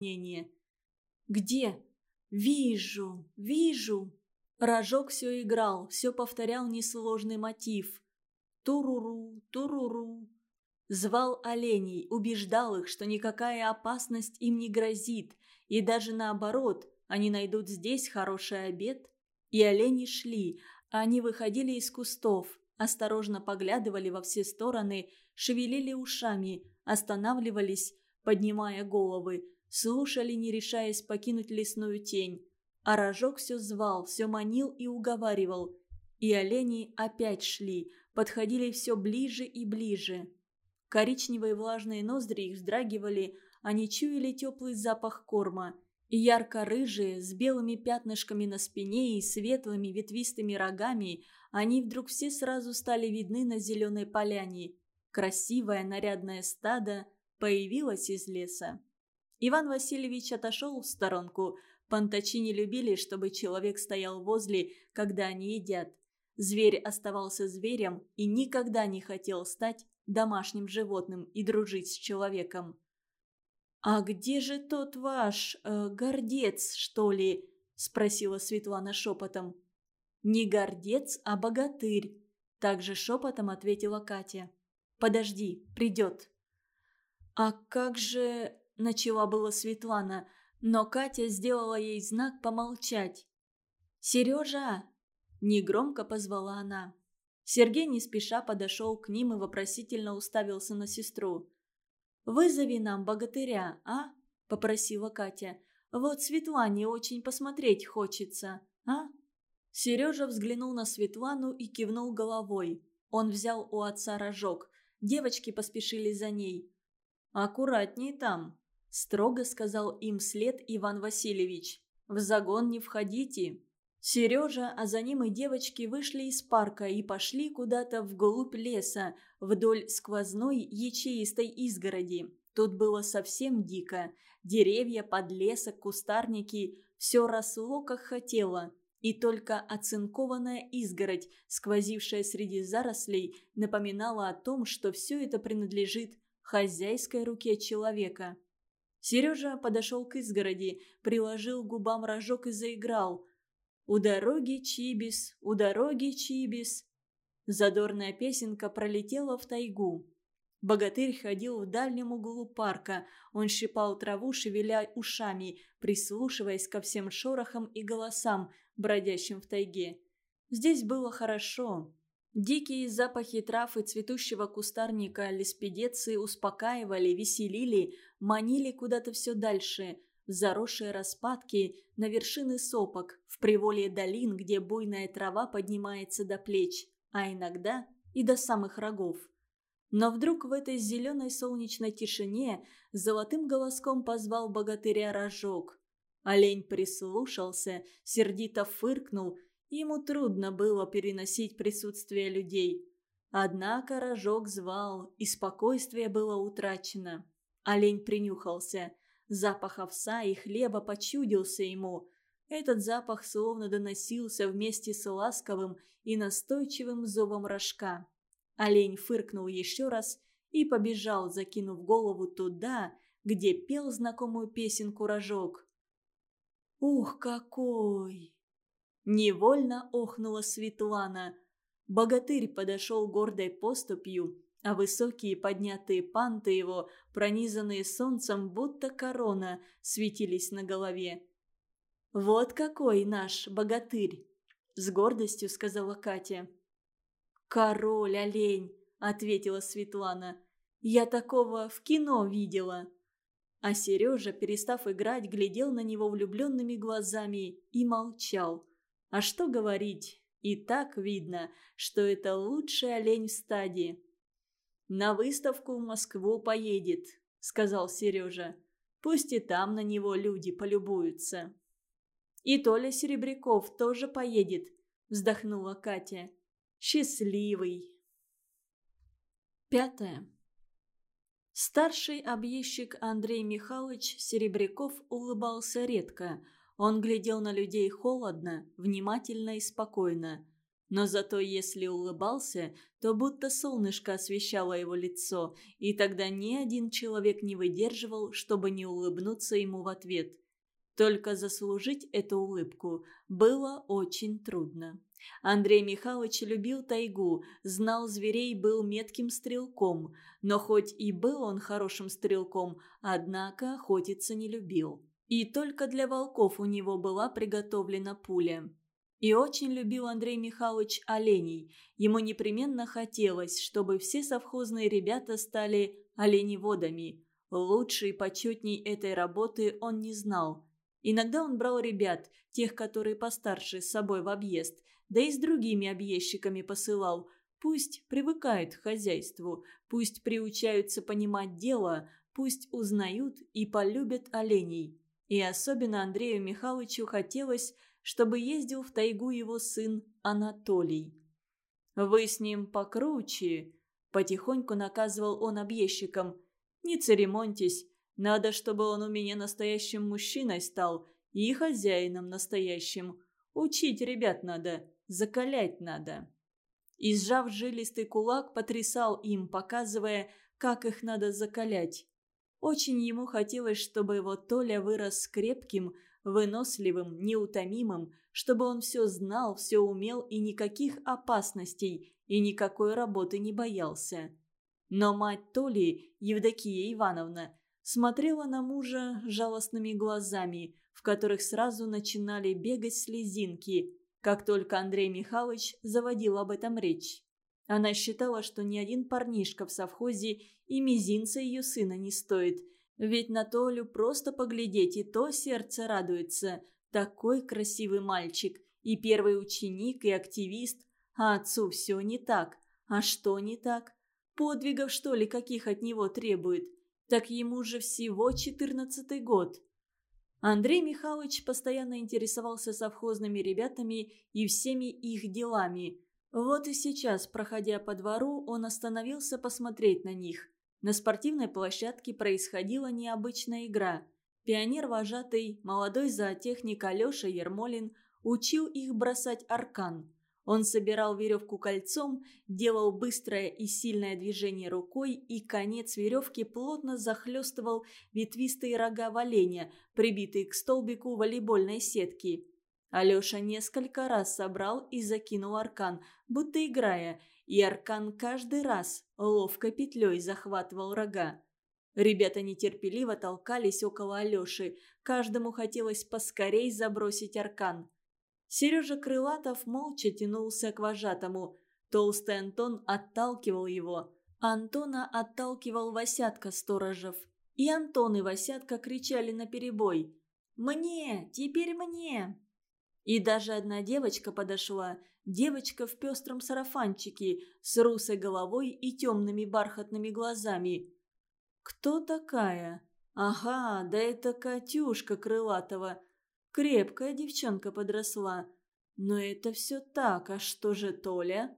волнение. «Где?» «Вижу, вижу!» Рожок все играл, все повторял несложный мотив. Туруру, туруру. Звал оленей, убеждал их, что никакая опасность им не грозит, и даже наоборот, они найдут здесь хороший обед. И олени шли, они выходили из кустов, осторожно поглядывали во все стороны, шевелили ушами, останавливались, поднимая головы, слушали, не решаясь покинуть лесную тень. А рожок все звал, все манил и уговаривал. И олени опять шли, подходили все ближе и ближе. Коричневые влажные ноздри их вздрагивали, они чуяли теплый запах корма. И ярко-рыжие, с белыми пятнышками на спине и светлыми ветвистыми рогами, они вдруг все сразу стали видны на зеленой поляне. Красивое нарядное стадо появилось из леса. Иван Васильевич отошел в сторонку. Пантачи не любили, чтобы человек стоял возле, когда они едят. Зверь оставался зверем и никогда не хотел стать домашним животным и дружить с человеком. «А где же тот ваш э, гордец, что ли?» – спросила Светлана шепотом. «Не гордец, а богатырь», – также шепотом ответила Катя. «Подожди, придет». «А как же...» – начала была Светлана, но Катя сделала ей знак помолчать. «Сережа!» – негромко позвала она. Сергей не спеша подошел к ним и вопросительно уставился на сестру. «Вызови нам богатыря, а?» – попросила Катя. «Вот Светлане очень посмотреть хочется, а?» Сережа взглянул на Светлану и кивнул головой. Он взял у отца рожок. Девочки поспешили за ней. «Аккуратней там», – строго сказал им след Иван Васильевич. «В загон не входите». Сережа, а за ним и девочки вышли из парка и пошли куда-то вглубь леса, вдоль сквозной ячеистой изгороди. Тут было совсем дико. Деревья, подлесок, кустарники – все росло, как хотело. И только оцинкованная изгородь, сквозившая среди зарослей, напоминала о том, что все это принадлежит хозяйской руке человека. Сережа подошел к изгороди, приложил губам рожок и заиграл – «У дороги Чибис, у дороги Чибис». Задорная песенка пролетела в тайгу. Богатырь ходил в дальнем углу парка. Он щипал траву, шевеля ушами, прислушиваясь ко всем шорохам и голосам, бродящим в тайге. Здесь было хорошо. Дикие запахи трав и цветущего кустарника леспедеции успокаивали, веселили, манили куда-то все дальше – в заросшие распадки, на вершины сопок, в приволье долин, где буйная трава поднимается до плеч, а иногда и до самых рогов. Но вдруг в этой зеленой солнечной тишине золотым голоском позвал богатыря рожок. Олень прислушался, сердито фыркнул, ему трудно было переносить присутствие людей. Однако рожок звал, и спокойствие было утрачено. Олень принюхался – Запах овса и хлеба почудился ему. Этот запах словно доносился вместе с ласковым и настойчивым зовом рожка. Олень фыркнул еще раз и побежал, закинув голову туда, где пел знакомую песенку рожок. «Ух, какой!» Невольно охнула Светлана. Богатырь подошел гордой поступью а высокие поднятые панты его, пронизанные солнцем, будто корона, светились на голове. «Вот какой наш богатырь!» – с гордостью сказала Катя. «Король-олень!» – ответила Светлана. «Я такого в кино видела!» А Сережа, перестав играть, глядел на него влюбленными глазами и молчал. А что говорить? И так видно, что это лучший олень в стаде. «На выставку в Москву поедет», — сказал Сережа. «Пусть и там на него люди полюбуются». «И Толя Серебряков тоже поедет», — вздохнула Катя. «Счастливый». Пятое. Старший объездчик Андрей Михайлович Серебряков улыбался редко. Он глядел на людей холодно, внимательно и спокойно. Но зато если улыбался, то будто солнышко освещало его лицо, и тогда ни один человек не выдерживал, чтобы не улыбнуться ему в ответ. Только заслужить эту улыбку было очень трудно. Андрей Михайлович любил тайгу, знал зверей, был метким стрелком, но хоть и был он хорошим стрелком, однако охотиться не любил. И только для волков у него была приготовлена пуля. И очень любил Андрей Михайлович оленей. Ему непременно хотелось, чтобы все совхозные ребята стали оленеводами. Лучше и почетней этой работы он не знал. Иногда он брал ребят, тех, которые постарше, с собой в объезд, да и с другими объездчиками посылал. Пусть привыкают к хозяйству, пусть приучаются понимать дело, пусть узнают и полюбят оленей. И особенно Андрею Михайловичу хотелось, чтобы ездил в тайгу его сын Анатолий. «Вы с ним покруче», – потихоньку наказывал он объездчикам. «Не церемоньтесь, надо, чтобы он у меня настоящим мужчиной стал и хозяином настоящим. Учить ребят надо, закалять надо». И сжав жилистый кулак, потрясал им, показывая, как их надо закалять. Очень ему хотелось, чтобы его Толя вырос крепким, выносливым, неутомимым, чтобы он все знал, все умел и никаких опасностей, и никакой работы не боялся. Но мать Толи, Евдокия Ивановна, смотрела на мужа жалостными глазами, в которых сразу начинали бегать слезинки, как только Андрей Михайлович заводил об этом речь. Она считала, что ни один парнишка в совхозе и мизинца ее сына не стоит – ведь на Толю просто поглядеть, и то сердце радуется. Такой красивый мальчик, и первый ученик, и активист. А отцу все не так. А что не так? Подвигов, что ли, каких от него требует? Так ему же всего четырнадцатый год. Андрей Михайлович постоянно интересовался совхозными ребятами и всеми их делами. Вот и сейчас, проходя по двору, он остановился посмотреть на них – на спортивной площадке происходила необычная игра. Пионер-вожатый, молодой зоотехник Алеша Ермолин учил их бросать аркан. Он собирал веревку кольцом, делал быстрое и сильное движение рукой, и конец веревки плотно захлестывал ветвистые рога оленя, прибитые к столбику волейбольной сетки. Алеша несколько раз собрал и закинул аркан, будто играя, и Аркан каждый раз ловко петлей захватывал рога. Ребята нетерпеливо толкались около Алеши, каждому хотелось поскорей забросить Аркан. Сережа Крылатов молча тянулся к вожатому. Толстый Антон отталкивал его. Антона отталкивал Васятка Сторожев. И Антон и Васятка кричали наперебой. «Мне! Теперь мне!» И даже одна девочка подошла, девочка в пестром сарафанчике, с русой головой и темными бархатными глазами. «Кто такая?» «Ага, да это Катюшка Крылатова. Крепкая девчонка подросла. Но это все так, а что же Толя?»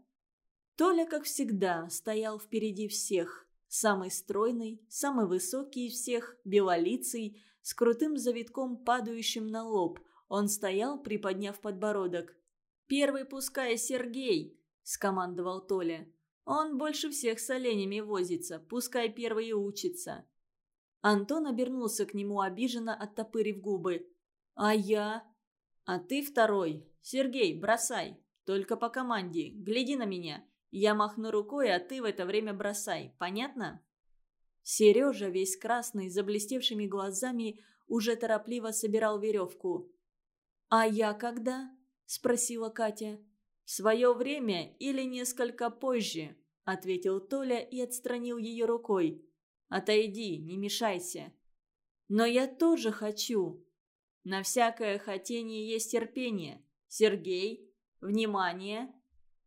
Толя, как всегда, стоял впереди всех. Самый стройный, самый высокий из всех, белолицый, с крутым завитком, падающим на лоб – он стоял, приподняв подбородок. «Первый пускай Сергей!» – скомандовал Толя. «Он больше всех с оленями возится, пускай первый и учится». Антон обернулся к нему, обиженно оттопырив губы. «А я?» «А ты второй. Сергей, бросай. Только по команде. Гляди на меня. Я махну рукой, а ты в это время бросай. Понятно?» Сережа, весь красный, заблестевшими глазами, уже торопливо собирал веревку. «А я когда?» – спросила Катя. «В свое время или несколько позже», – ответил Толя и отстранил ее рукой. «Отойди, не мешайся». «Но я тоже хочу». «На всякое хотение есть терпение. Сергей, внимание!»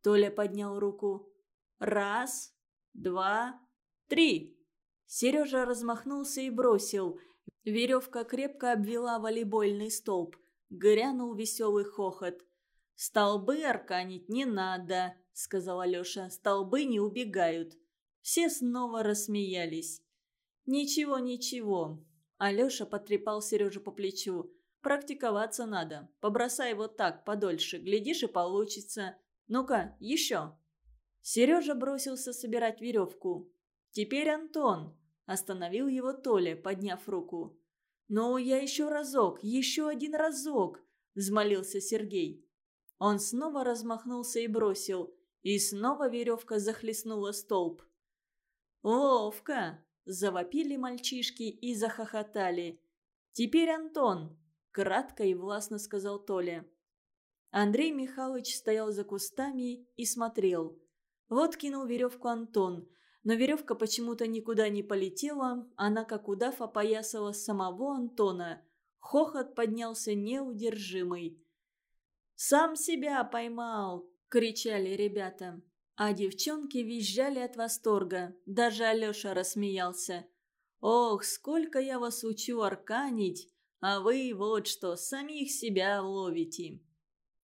Толя поднял руку. «Раз, два, три!» Сережа размахнулся и бросил. Веревка крепко обвела волейбольный столб. Грянул веселый хохот. «Столбы арканить не надо», — сказал Алеша. «Столбы не убегают». Все снова рассмеялись. «Ничего, ничего». Алеша потрепал Сережу по плечу. «Практиковаться надо. Побросай вот так, подольше. Глядишь, и получится. Ну-ка, еще!» Сережа бросился собирать веревку. «Теперь Антон!» – остановил его Толя, подняв руку. «Ну, я еще разок, еще один разок!» – взмолился Сергей. Он снова размахнулся и бросил, и снова веревка захлестнула столб. «Ловко!» – завопили мальчишки и захохотали. «Теперь Антон!» – кратко и властно сказал Толя. Андрей Михайлович стоял за кустами и смотрел. Вот кинул веревку Антон, но веревка почему-то никуда не полетела, она как удав опоясала самого Антона. Хохот поднялся неудержимый. «Сам себя поймал!» – кричали ребята. А девчонки визжали от восторга. Даже Алеша рассмеялся. «Ох, сколько я вас учу арканить, а вы вот что, самих себя ловите!»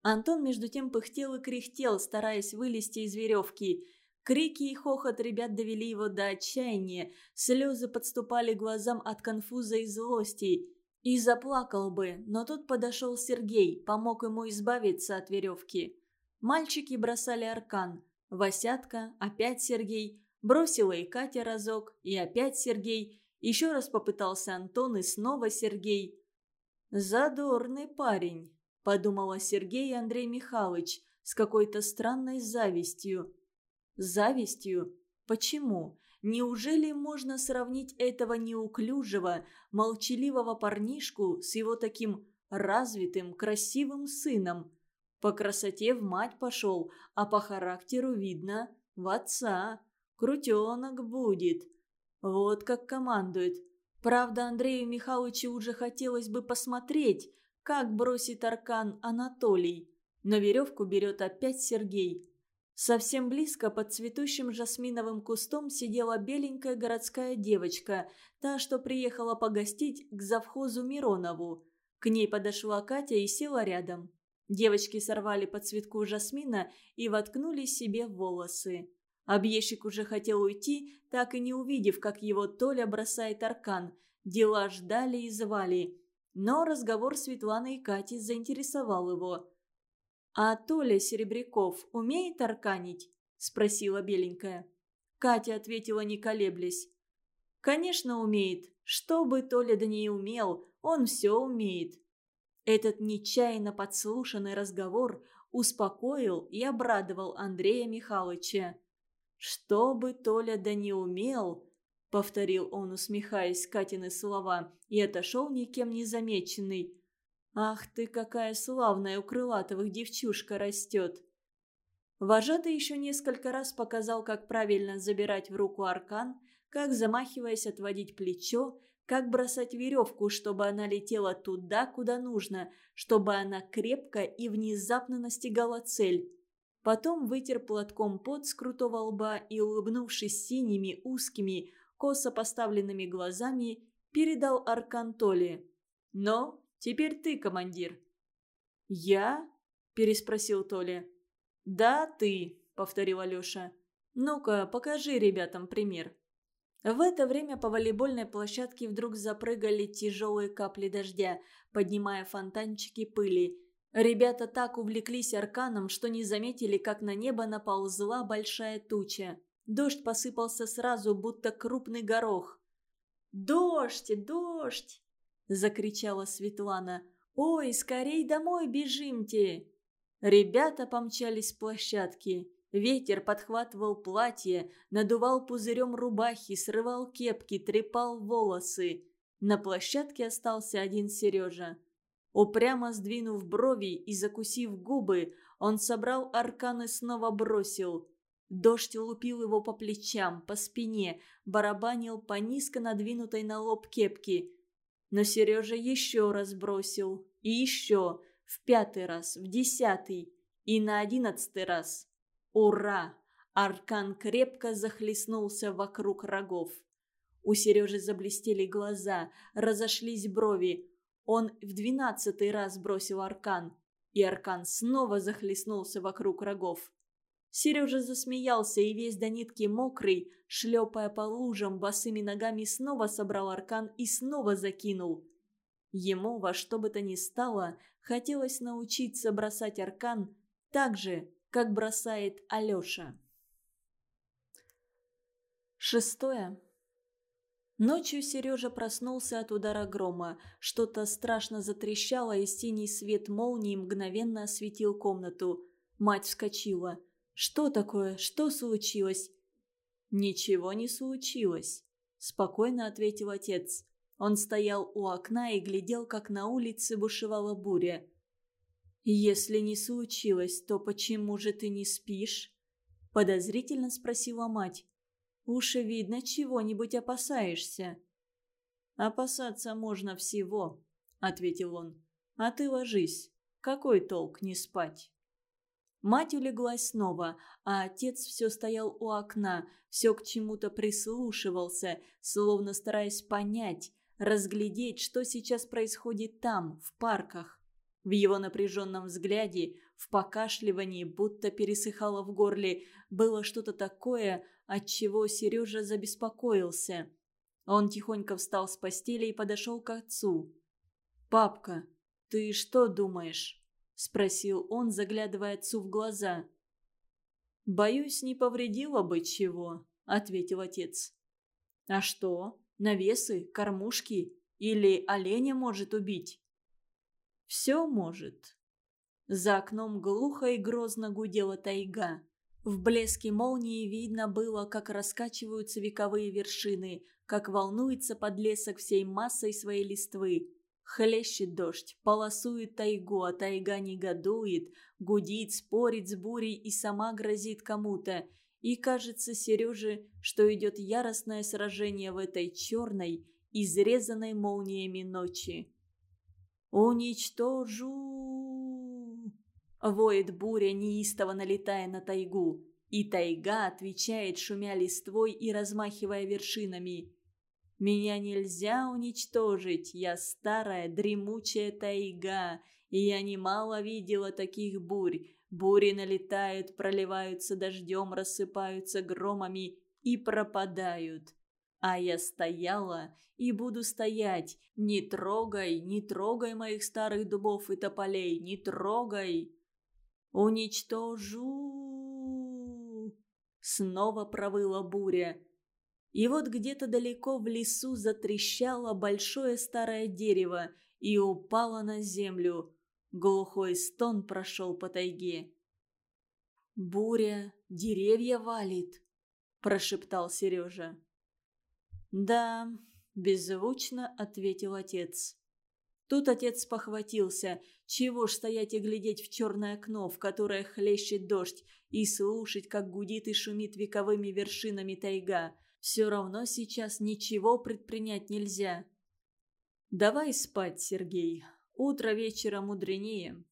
Антон между тем пыхтел и кряхтел, стараясь вылезти из веревки. Крики и хохот ребят довели его до отчаяния, слезы подступали глазам от конфуза и злости. И заплакал бы, но тут подошел Сергей, помог ему избавиться от веревки. Мальчики бросали аркан. Васятка, опять Сергей. Бросила и Катя разок, и опять Сергей. Еще раз попытался Антон, и снова Сергей. «Задорный парень», – подумала Сергей Андрей Михайлович с какой-то странной завистью. Завистью? Почему? Неужели можно сравнить этого неуклюжего, молчаливого парнишку с его таким развитым, красивым сыном? По красоте в мать пошел, а по характеру видно в отца. Крутенок будет. Вот как командует. Правда, Андрею Михайловичу уже хотелось бы посмотреть, как бросит аркан Анатолий. Но веревку берет опять Сергей. Совсем близко под цветущим жасминовым кустом сидела беленькая городская девочка, та, что приехала погостить к завхозу Миронову. К ней подошла Катя и села рядом. Девочки сорвали по цветку жасмина и воткнули себе в волосы. Объездчик уже хотел уйти, так и не увидев, как его Толя бросает аркан. Дела ждали и звали. Но разговор Светланы и Кати заинтересовал его. «А Толя Серебряков умеет арканить?» – спросила беленькая. Катя ответила, не колеблясь. «Конечно умеет. Что бы Толя да не умел, он все умеет». Этот нечаянно подслушанный разговор успокоил и обрадовал Андрея Михайловича. «Что бы Толя да не умел», — повторил он, усмехаясь Катины слова, и отошел никем не замеченный. «Ах ты, какая славная у крылатовых девчушка растет!» Вожатый еще несколько раз показал, как правильно забирать в руку аркан, как, замахиваясь, отводить плечо, как бросать веревку, чтобы она летела туда, куда нужно, чтобы она крепко и внезапно настигала цель. Потом вытер платком пот с крутого лба и, улыбнувшись синими, узкими, косо поставленными глазами, передал аркан Толе. «Но Теперь ты, командир». «Я?» – переспросил Толя. «Да, ты», – повторил Алеша. «Ну-ка, покажи ребятам пример». В это время по волейбольной площадке вдруг запрыгали тяжелые капли дождя, поднимая фонтанчики пыли. Ребята так увлеклись арканом, что не заметили, как на небо наползла большая туча. Дождь посыпался сразу, будто крупный горох. «Дождь! Дождь!» Закричала Светлана. «Ой, скорей домой бежимте!» Ребята помчались с площадки. Ветер подхватывал платье, надувал пузырем рубахи, срывал кепки, трепал волосы. На площадке остался один Сережа. Упрямо сдвинув брови и закусив губы, он собрал аркан и снова бросил. Дождь лупил его по плечам, по спине, барабанил по низко надвинутой на лоб кепки. Но Сережа еще раз бросил. И еще. В пятый раз, в десятый. И на одиннадцатый раз. Ура! Аркан крепко захлестнулся вокруг рогов. У Сережи заблестели глаза, разошлись брови. Он в двенадцатый раз бросил аркан. И аркан снова захлестнулся вокруг рогов. Сережа засмеялся и весь до нитки мокрый, шлепая по лужам, босыми ногами снова собрал аркан и снова закинул. Ему во что бы то ни стало хотелось научиться бросать аркан так же, как бросает Алеша. Шестое. Ночью Сережа проснулся от удара грома. Что-то страшно затрещало, и синий свет молнии мгновенно осветил комнату. Мать вскочила. «Что такое? Что случилось?» «Ничего не случилось», – спокойно ответил отец. Он стоял у окна и глядел, как на улице бушевала буря. «Если не случилось, то почему же ты не спишь?» – подозрительно спросила мать. «Уж видно, чего-нибудь опасаешься». «Опасаться можно всего», – ответил он. «А ты ложись. Какой толк не спать?» Мать улеглась снова, а отец все стоял у окна, все к чему-то прислушивался, словно стараясь понять, разглядеть, что сейчас происходит там, в парках. В его напряженном взгляде, в покашливании, будто пересыхало в горле, было что-то такое, от чего Сережа забеспокоился. Он тихонько встал с постели и подошел к отцу. «Папка, ты что думаешь?» – спросил он, заглядывая отцу в глаза. «Боюсь, не повредило бы чего», – ответил отец. «А что? Навесы, кормушки? Или оленя может убить?» «Все может». За окном глухо и грозно гудела тайга. В блеске молнии видно было, как раскачиваются вековые вершины, как волнуется подлесок всей массой своей листвы. Хлещет дождь, полосует тайгу, а тайга негодует, гудит, спорит с бурей и сама грозит кому-то. И кажется Сереже, что идет яростное сражение в этой черной, изрезанной молниями ночи. «Уничтожу!» — воет буря, неистово налетая на тайгу. И тайга отвечает, шумя листвой и размахивая вершинами. Меня нельзя уничтожить, я старая дремучая тайга, и я немало видела таких бурь. Бури налетают, проливаются дождем, рассыпаются громами и пропадают. А я стояла и буду стоять. Не трогай, не трогай моих старых дубов и тополей, не трогай. Уничтожу. Снова провыла буря. И вот где-то далеко в лесу затрещало большое старое дерево и упало на землю. Глухой стон прошел по тайге. «Буря, деревья валит», – прошептал Сережа. «Да», – беззвучно ответил отец. Тут отец похватился. Чего ж стоять и глядеть в черное окно, в которое хлещет дождь, и слушать, как гудит и шумит вековыми вершинами тайга – все равно сейчас ничего предпринять нельзя. Давай спать, Сергей. Утро вечера мудренее.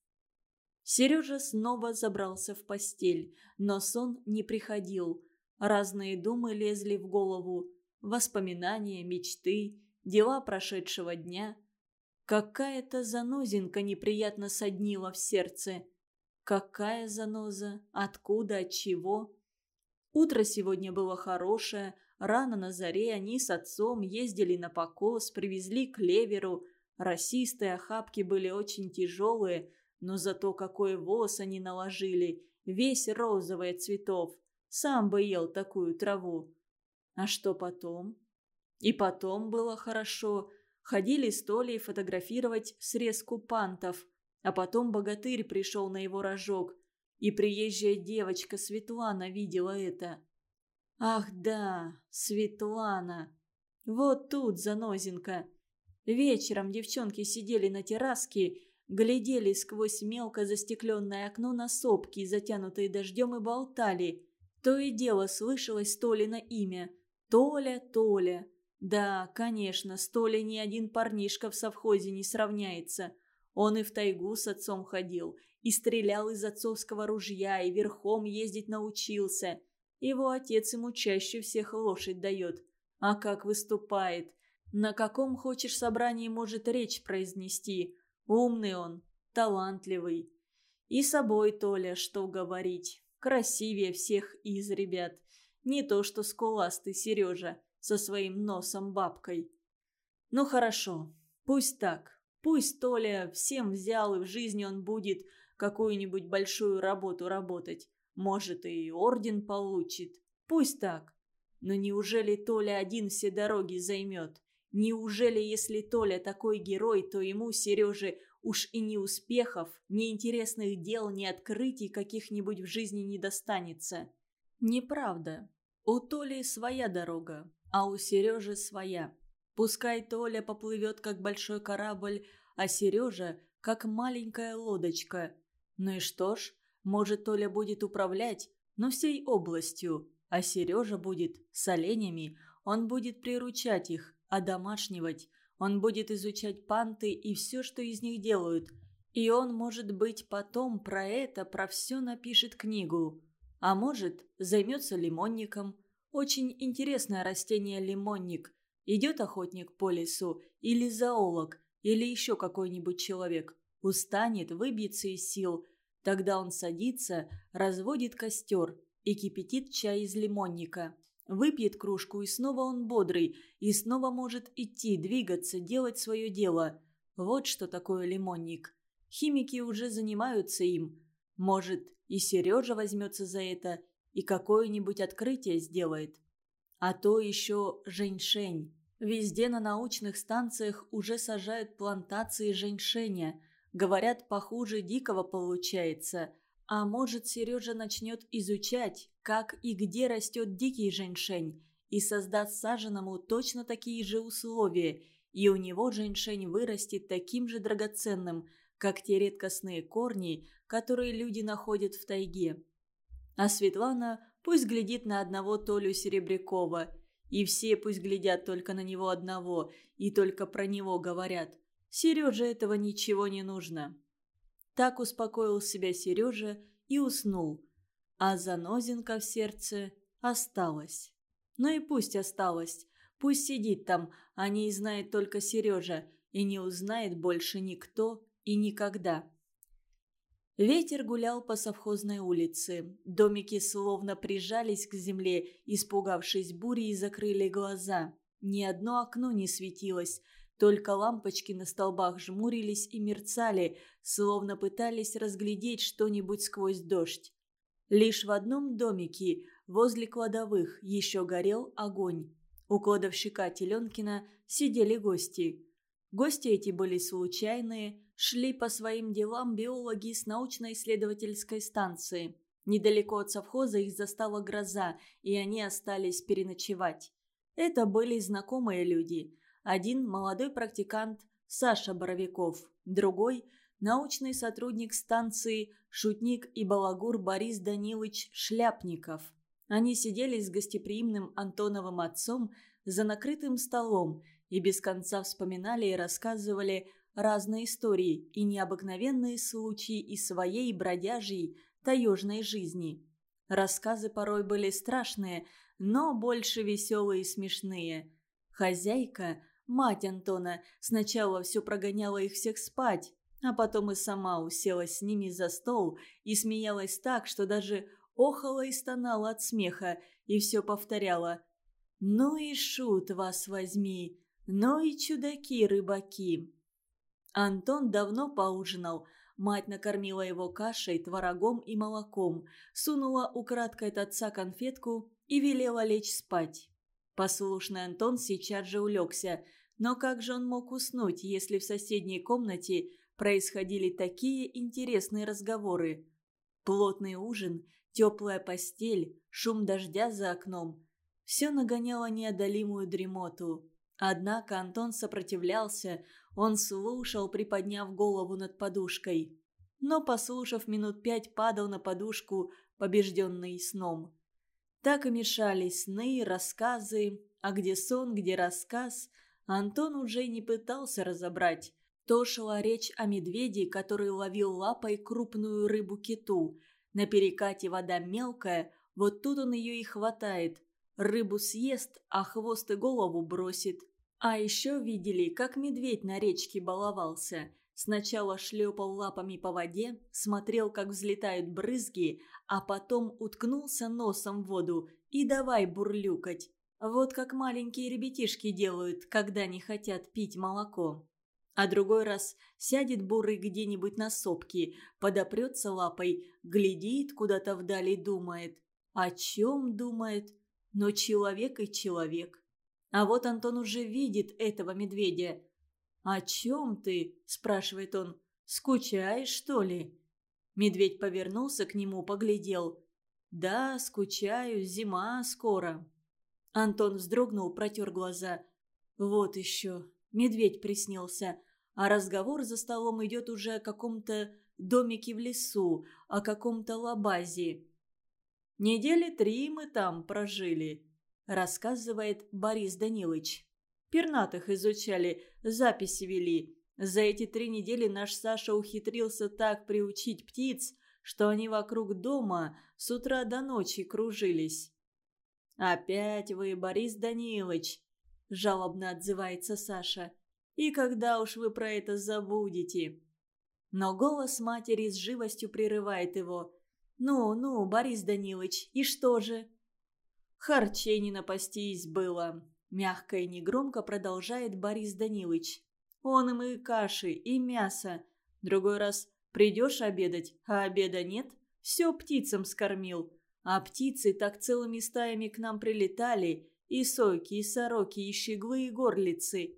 Сережа снова забрался в постель, но сон не приходил. Разные думы лезли в голову. Воспоминания, мечты, дела прошедшего дня. Какая-то занозинка неприятно соднила в сердце. Какая заноза? Откуда? От чего? Утро сегодня было хорошее, Рано на заре они с отцом ездили на покос, привезли клеверу. Росистые охапки были очень тяжелые, но зато какой воз они наложили, весь розовый цветов. Сам бы ел такую траву. А что потом? И потом было хорошо. Ходили с Толей фотографировать срезку пантов. А потом богатырь пришел на его рожок. И приезжая девочка Светлана видела это. Ах да, Светлана. Вот тут занозинка. Вечером девчонки сидели на терраске, глядели сквозь мелко застекленное окно на сопки, затянутые дождем, и болтали. То и дело слышалось Толина имя. Толя, Толя. Да, конечно, с Толей ни один парнишка в совхозе не сравняется. Он и в тайгу с отцом ходил, и стрелял из отцовского ружья, и верхом ездить научился. Его отец ему чаще всех лошадь дает. А как выступает? На каком хочешь собрании может речь произнести? Умный он, талантливый. И собой Толя, что говорить. Красивее всех из ребят. Не то что скуластый Сережа со своим носом бабкой. Ну хорошо, пусть так. Пусть Толя всем взял, и в жизни он будет какую-нибудь большую работу работать. Может, и орден получит. Пусть так. Но неужели Толя один все дороги займет? Неужели, если Толя такой герой, то ему, Сереже, уж и ни успехов, ни интересных дел, ни открытий каких-нибудь в жизни не достанется? Неправда. У Толи своя дорога, а у Сережи своя. Пускай Толя поплывет, как большой корабль, а Сережа, как маленькая лодочка. Ну и что ж, может, Толя будет управлять, но всей областью, а Сережа будет с оленями, он будет приручать их, одомашнивать, он будет изучать панты и все, что из них делают. И он, может быть, потом про это, про все напишет книгу. А может, займется лимонником. Очень интересное растение лимонник. Идет охотник по лесу, или зоолог, или еще какой-нибудь человек. Устанет, выбьется из сил. Тогда он садится, разводит костер и кипятит чай из лимонника. Выпьет кружку, и снова он бодрый, и снова может идти, двигаться, делать свое дело. Вот что такое лимонник. Химики уже занимаются им. Может, и Сережа возьмется за это, и какое-нибудь открытие сделает. А то еще женьшень. Везде на научных станциях уже сажают плантации женьшеня. Говорят, похуже дикого получается – а может, Сережа начнет изучать, как и где растет дикий женьшень, и создаст саженому точно такие же условия, и у него женьшень вырастет таким же драгоценным, как те редкостные корни, которые люди находят в тайге. А Светлана пусть глядит на одного Толю Серебрякова, и все пусть глядят только на него одного, и только про него говорят. Сереже этого ничего не нужно. Так успокоил себя Сережа и уснул. А занозинка в сердце осталась. Ну и пусть осталась. Пусть сидит там, о ней знает только Сережа, и не узнает больше никто и никогда. Ветер гулял по совхозной улице. Домики словно прижались к земле, испугавшись бури и закрыли глаза. Ни одно окно не светилось, только лампочки на столбах жмурились и мерцали, словно пытались разглядеть что-нибудь сквозь дождь. Лишь в одном домике, возле кладовых, еще горел огонь. У кладовщика Теленкина сидели гости. Гости эти были случайные, шли по своим делам биологи с научно-исследовательской станции. Недалеко от совхоза их застала гроза, и они остались переночевать. Это были знакомые люди – один – молодой практикант Саша Боровиков, другой – научный сотрудник станции «Шутник и балагур» Борис Данилович Шляпников. Они сидели с гостеприимным Антоновым отцом за накрытым столом и без конца вспоминали и рассказывали разные истории и необыкновенные случаи из своей бродяжьей, таежной жизни. Рассказы порой были страшные, но больше веселые и смешные. Хозяйка, Мать Антона сначала все прогоняла их всех спать, а потом и сама уселась с ними за стол и смеялась так, что даже охала и стонала от смеха и все повторяла «Ну и шут вас возьми, ну и чудаки-рыбаки». Антон давно поужинал, мать накормила его кашей, творогом и молоком, сунула украдкой от отца конфетку и велела лечь спать. Послушный Антон сейчас же улегся – но как же он мог уснуть, если в соседней комнате происходили такие интересные разговоры? Плотный ужин, теплая постель, шум дождя за окном. Все нагоняло неодолимую дремоту. Однако Антон сопротивлялся, он слушал, приподняв голову над подушкой. Но, послушав минут пять, падал на подушку, побежденный сном. Так и мешались сны, рассказы, а где сон, где рассказ – Антон уже не пытался разобрать. То шла речь о медведе, который ловил лапой крупную рыбу-киту. На перекате вода мелкая, вот тут он ее и хватает. Рыбу съест, а хвост и голову бросит. А еще видели, как медведь на речке баловался. Сначала шлепал лапами по воде, смотрел, как взлетают брызги, а потом уткнулся носом в воду и давай бурлюкать. Вот как маленькие ребятишки делают, когда не хотят пить молоко. А другой раз сядет бурый где-нибудь на сопке, подопрется лапой, глядит куда-то вдали и думает. О чем думает? Но человек и человек. А вот Антон уже видит этого медведя. «О чем ты?» – спрашивает он. «Скучаешь, что ли?» Медведь повернулся к нему, поглядел. «Да, скучаю, зима скоро». Антон вздрогнул, протер глаза. «Вот еще, медведь приснился, а разговор за столом идет уже о каком-то домике в лесу, о каком-то лабазе». «Недели три мы там прожили», – рассказывает Борис Данилович. «Пернатых изучали, записи вели. За эти три недели наш Саша ухитрился так приучить птиц, что они вокруг дома с утра до ночи кружились. «Опять вы, Борис Данилович!» – жалобно отзывается Саша. «И когда уж вы про это забудете?» Но голос матери с живостью прерывает его. «Ну, ну, Борис Данилович, и что же?» «Харчей не напастись было», – мягко и негромко продолжает Борис Данилович. Он им и каши, и мясо. Другой раз придешь обедать, а обеда нет, все птицам скормил. А птицы так целыми стаями к нам прилетали, и сойки, и сороки, и щеглы, и горлицы.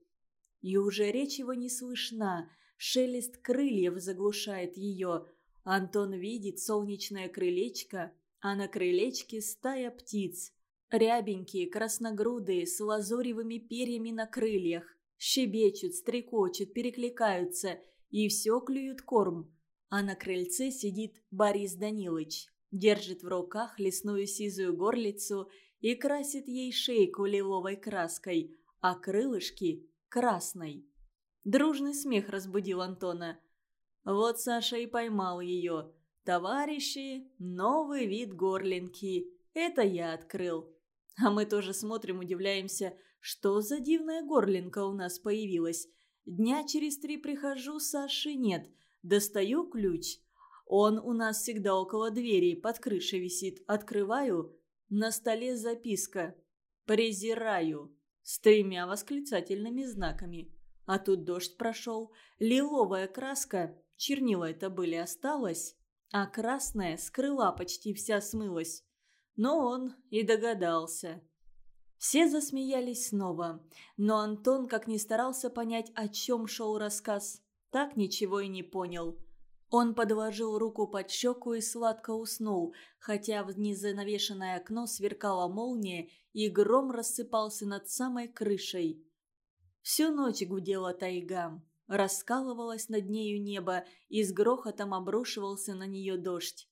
И уже речь его не слышна, шелест крыльев заглушает ее. Антон видит солнечное крылечко, а на крылечке стая птиц. Рябенькие, красногрудые, с лазоревыми перьями на крыльях. Щебечут, стрекочут, перекликаются и все клюют корм. А на крыльце сидит Борис Данилович. Держит в руках лесную сизую горлицу и красит ей шейку лиловой краской, а крылышки – красной. Дружный смех разбудил Антона. Вот Саша и поймал ее. «Товарищи, новый вид горлинки. Это я открыл». А мы тоже смотрим, удивляемся – что за дивная горлинка у нас появилась? Дня через три прихожу, Саши нет. Достаю ключ. Он у нас всегда около двери, под крышей висит. Открываю. На столе записка. «Презираю» с тремя восклицательными знаками. А тут дождь прошел. Лиловая краска, чернила это были, осталась. А красная скрыла почти вся смылась. Но он и догадался. Все засмеялись снова, но Антон, как ни старался понять, о чем шел рассказ, так ничего и не понял. Он подложил руку под щеку и сладко уснул, хотя в незанавешенное окно сверкала молния и гром рассыпался над самой крышей. Всю ночь гудела тайга, раскалывалось над нею небо и с грохотом обрушивался на нее дождь.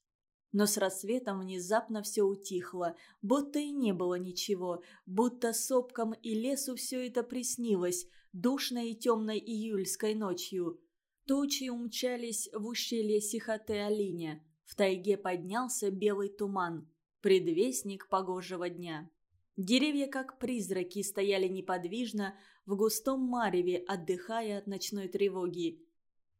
Но с рассветом внезапно все утихло, будто и не было ничего, будто сопкам и лесу все это приснилось, душной и темной июльской ночью. Тучи умчались в ущелье Сихоте-Алиня. В тайге поднялся белый туман, предвестник погожего дня. Деревья, как призраки, стояли неподвижно в густом мареве, отдыхая от ночной тревоги.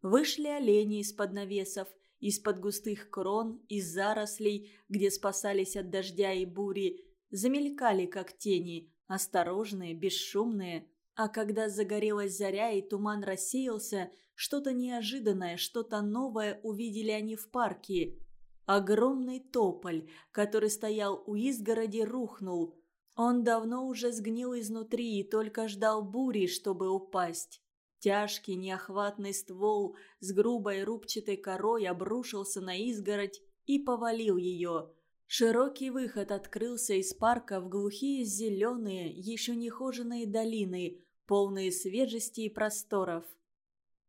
Вышли олени из-под навесов – из-под густых крон, из зарослей, где спасались от дождя и бури, замелькали, как тени, осторожные, бесшумные. А когда загорелась заря и туман рассеялся, что-то неожиданное, что-то новое увидели они в парке. Огромный тополь, который стоял у изгороди, рухнул. Он давно уже сгнил изнутри и только ждал бури, чтобы упасть. Тяжкий неохватный ствол с грубой рубчатой корой обрушился на изгородь и повалил ее. Широкий выход открылся из парка в глухие зеленые, еще не хоженые долины, полные свежести и просторов.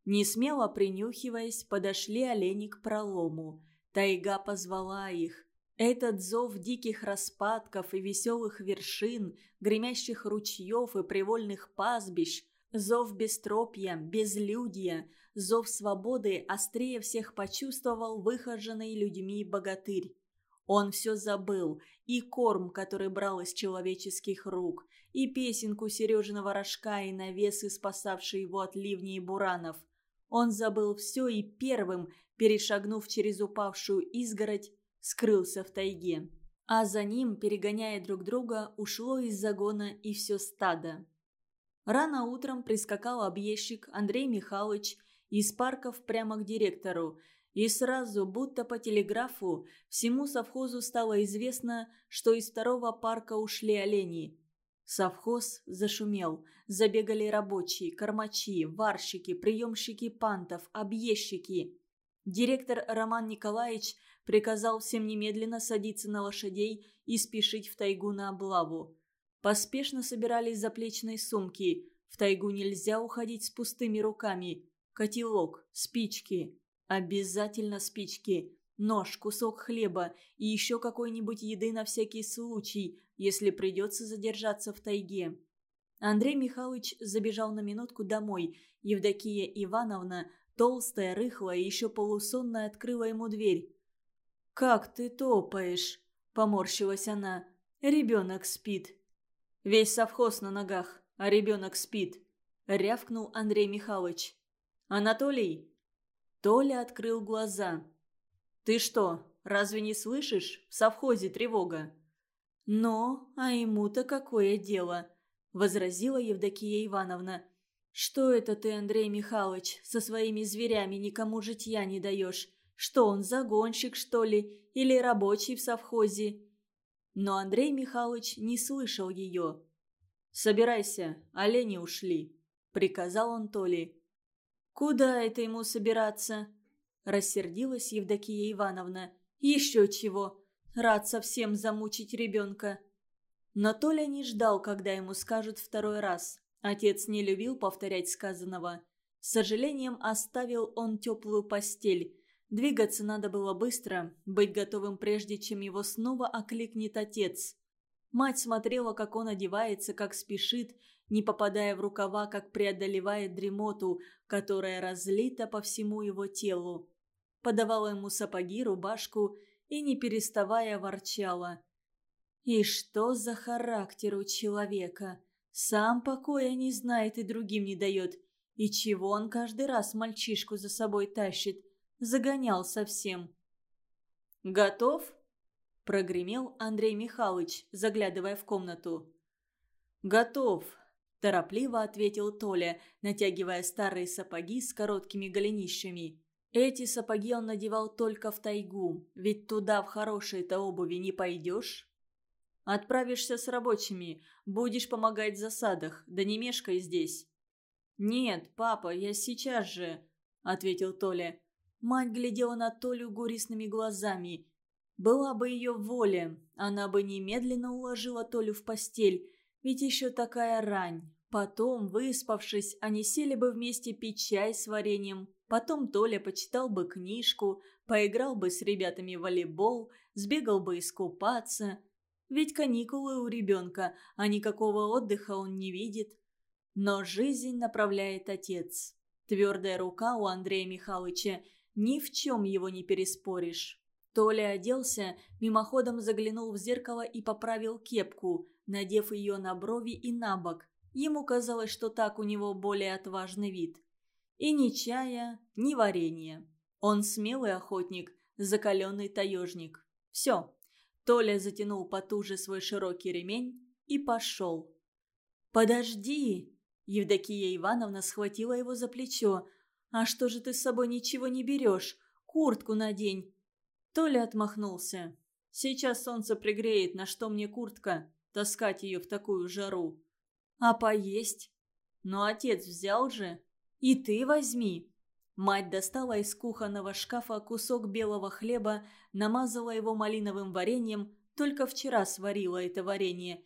Несмело принюхиваясь, подошли олени к пролому. Тайга позвала их. Этот зов диких распадков и веселых вершин, гремящих ручьев и привольных пастбищ – Зов бестропья, безлюдья, зов свободы острее всех почувствовал выхоженный людьми богатырь. Он все забыл, и корм, который брал из человеческих рук, и песенку Сережиного рожка, и навесы, спасавшие его от ливней и буранов. Он забыл все и первым, перешагнув через упавшую изгородь, скрылся в тайге. А за ним, перегоняя друг друга, ушло из загона и все стадо. Рано утром прискакал объездчик Андрей Михайлович из парков прямо к директору, и сразу, будто по телеграфу, всему совхозу стало известно, что из второго парка ушли олени. Совхоз зашумел, забегали рабочие, кормачи, варщики, приемщики пантов, объездчики. Директор Роман Николаевич приказал всем немедленно садиться на лошадей и спешить в тайгу на облаву. Поспешно собирались заплечные сумки. В тайгу нельзя уходить с пустыми руками. Котелок, спички. Обязательно спички. Нож, кусок хлеба и еще какой-нибудь еды на всякий случай, если придется задержаться в тайге. Андрей Михайлович забежал на минутку домой. Евдокия Ивановна, толстая, рыхлая и еще полусонная, открыла ему дверь. «Как ты топаешь?» – поморщилась она. «Ребенок спит». Весь совхоз на ногах, а ребенок спит», — рявкнул Андрей Михайлович. «Анатолий?» Толя открыл глаза. «Ты что, разве не слышишь? В совхозе тревога». «Но, а ему-то какое дело?» — возразила Евдокия Ивановна. «Что это ты, Андрей Михайлович, со своими зверями никому житья не даешь? Что он, загонщик, что ли? Или рабочий в совхозе? Но Андрей Михайлович не слышал ее. «Собирайся, олени ушли», — приказал он Толе. «Куда это ему собираться?» — рассердилась Евдокия Ивановна. «Еще чего! Рад совсем замучить ребенка». Но Толя не ждал, когда ему скажут второй раз. Отец не любил повторять сказанного. С сожалением оставил он теплую постель, Двигаться надо было быстро, быть готовым прежде, чем его снова окликнет отец. Мать смотрела, как он одевается, как спешит, не попадая в рукава, как преодолевает дремоту, которая разлита по всему его телу. Подавала ему сапоги, рубашку и, не переставая, ворчала. «И что за характер у человека? Сам покоя не знает и другим не дает. И чего он каждый раз мальчишку за собой тащит? Загонял совсем. «Готов?» – прогремел Андрей Михайлович, заглядывая в комнату. «Готов», – торопливо ответил Толя, натягивая старые сапоги с короткими голенищами. Эти сапоги он надевал только в тайгу, ведь туда в хорошей-то обуви не пойдешь. Отправишься с рабочими, будешь помогать в засадах, да не мешкай здесь. «Нет, папа, я сейчас же», — ответил Толя. Мать глядела на Толю горестными глазами. Была бы ее воля, она бы немедленно уложила Толю в постель, ведь еще такая рань. Потом, выспавшись, они сели бы вместе пить чай с вареньем. Потом Толя почитал бы книжку, поиграл бы с ребятами в волейбол, сбегал бы искупаться. Ведь каникулы у ребенка, а никакого отдыха он не видит. Но жизнь направляет отец. Твердая рука у Андрея Михайловича – ни в чем его не переспоришь. Толя оделся, мимоходом заглянул в зеркало и поправил кепку, надев ее на брови и на бок. Ему казалось, что так у него более отважный вид. И ни чая, ни варенья. Он смелый охотник, закаленный таежник. Все. Толя затянул потуже свой широкий ремень и пошел. «Подожди!» Евдокия Ивановна схватила его за плечо. «А что же ты с собой ничего не берешь? Куртку надень!» Толя отмахнулся. «Сейчас солнце пригреет, на что мне куртка? Таскать ее в такую жару!» «А поесть?» «Ну, отец взял же!» «И ты возьми!» Мать достала из кухонного шкафа кусок белого хлеба, намазала его малиновым вареньем, только вчера сварила это варенье.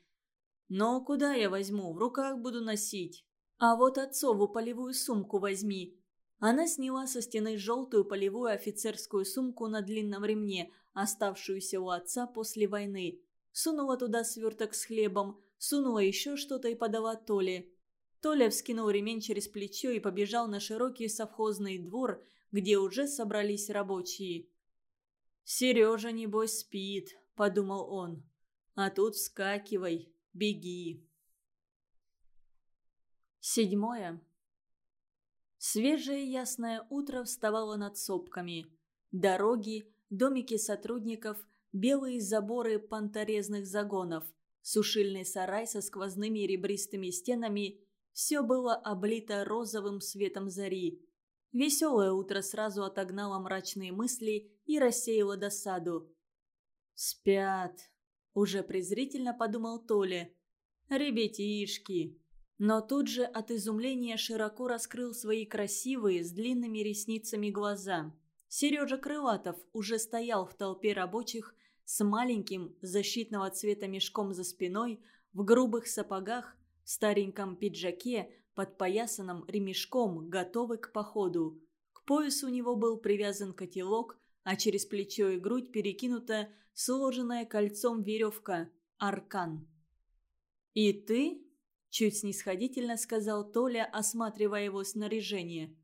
«Но куда я возьму? В руках буду носить!» «А вот отцову полевую сумку возьми!» Она сняла со стены желтую полевую офицерскую сумку на длинном ремне, оставшуюся у отца после войны. Сунула туда сверток с хлебом, сунула еще что-то и подала Толе. Толя вскинул ремень через плечо и побежал на широкий совхозный двор, где уже собрались рабочие. «Сережа, небось, спит», — подумал он. «А тут вскакивай, беги». Седьмое. Свежее ясное утро вставало над сопками. Дороги, домики сотрудников, белые заборы понторезных загонов, сушильный сарай со сквозными ребристыми стенами Все было облито розовым светом зари. Веселое утро сразу отогнало мрачные мысли и рассеяло досаду. «Спят», — уже презрительно подумал Толя. «Ребятишки». Но тут же от изумления широко раскрыл свои красивые с длинными ресницами глаза. Сережа Крылатов уже стоял в толпе рабочих с маленьким защитного цвета мешком за спиной, в грубых сапогах, в стареньком пиджаке, подпоясанном ремешком, готовый к походу. К поясу у него был привязан котелок, а через плечо и грудь перекинута сложенная кольцом веревка – аркан. «И ты?» – чуть снисходительно сказал Толя, осматривая его снаряжение.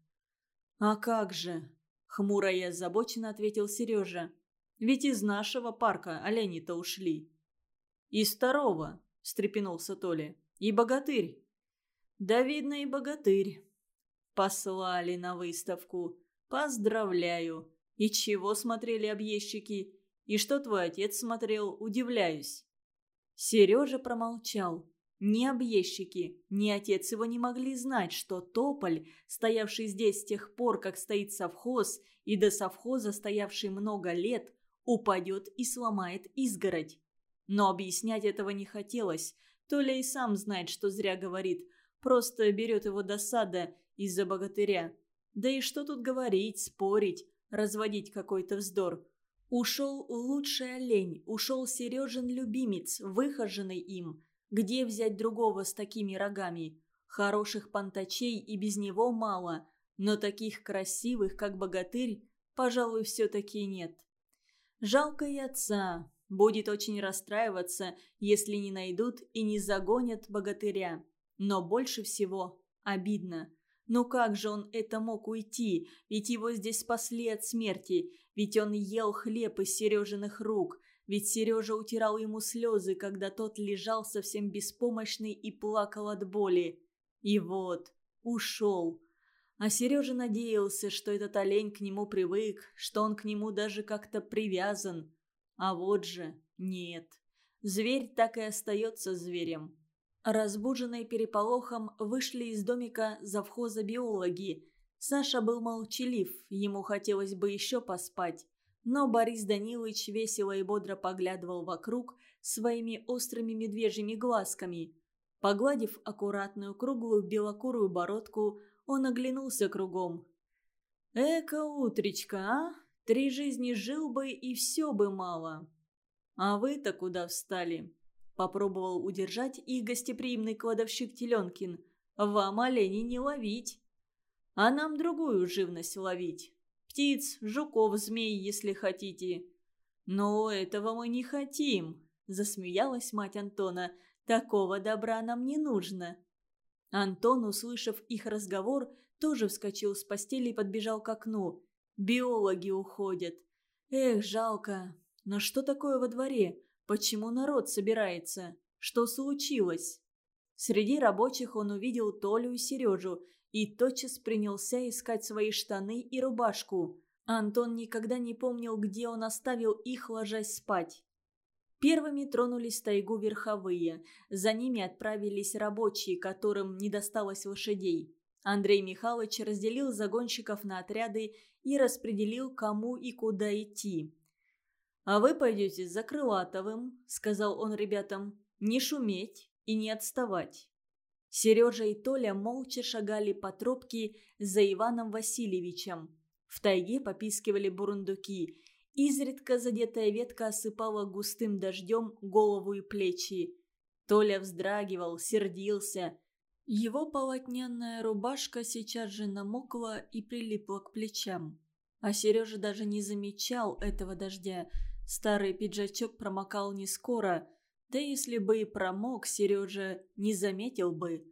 «А как же?» – хмуро и озабоченно ответил Сережа. «Ведь из нашего парка олени-то ушли». «Из второго», – встрепенулся Толя. «И богатырь». «Да видно и богатырь». «Послали на выставку. Поздравляю. И чего смотрели объездчики? И что твой отец смотрел, удивляюсь». Сережа промолчал. Ни объездчики, ни отец его не могли знать, что Тополь, стоявший здесь с тех пор, как стоит совхоз, и до совхоза стоявший много лет, упадет и сломает изгородь. Но объяснять этого не хотелось. Толя и сам знает, что зря говорит. Просто берет его досада из-за богатыря. Да и что тут говорить, спорить разводить какой-то вздор. Ушел лучший олень, ушел Сережин любимец, выхоженный им. Где взять другого с такими рогами? Хороших понтачей и без него мало, но таких красивых, как богатырь, пожалуй, все-таки нет. Жалко и отца. Будет очень расстраиваться, если не найдут и не загонят богатыря. Но больше всего обидно – но как же он это мог уйти? Ведь его здесь спасли от смерти. Ведь он ел хлеб из Сережиных рук. Ведь Сережа утирал ему слезы, когда тот лежал совсем беспомощный и плакал от боли. И вот, ушел. А Сережа надеялся, что этот олень к нему привык, что он к нему даже как-то привязан. А вот же, нет. Зверь так и остается зверем. Разбуженные переполохом вышли из домика завхоза биологи. Саша был молчалив, ему хотелось бы еще поспать. Но Борис Данилович весело и бодро поглядывал вокруг своими острыми медвежьими глазками. Погладив аккуратную круглую белокурую бородку, он оглянулся кругом. «Эка, утречка, а? Три жизни жил бы, и все бы мало. А вы-то куда встали?» Попробовал удержать их гостеприимный кладовщик Теленкин. «Вам оленей не ловить, а нам другую живность ловить. Птиц, жуков, змей, если хотите». «Но этого мы не хотим», – засмеялась мать Антона. «Такого добра нам не нужно». Антон, услышав их разговор, тоже вскочил с постели и подбежал к окну. «Биологи уходят. Эх, жалко. Но что такое во дворе? Почему народ собирается? Что случилось? Среди рабочих он увидел Толю и Сережу и тотчас принялся искать свои штаны и рубашку. Антон никогда не помнил, где он оставил их, ложась спать. Первыми тронулись тайгу верховые. За ними отправились рабочие, которым не досталось лошадей. Андрей Михайлович разделил загонщиков на отряды и распределил, кому и куда идти. «А вы пойдете за Крылатовым», — сказал он ребятам. «Не шуметь и не отставать». Сережа и Толя молча шагали по тропке за Иваном Васильевичем. В тайге попискивали бурундуки. Изредка задетая ветка осыпала густым дождем голову и плечи. Толя вздрагивал, сердился. Его полотняная рубашка сейчас же намокла и прилипла к плечам. А Сережа даже не замечал этого дождя, Старый пиджачок промокал не скоро, да если бы и промок, Сережа не заметил бы.